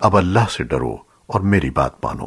اب اللہ سے ڈرو اور میری بات مانو۔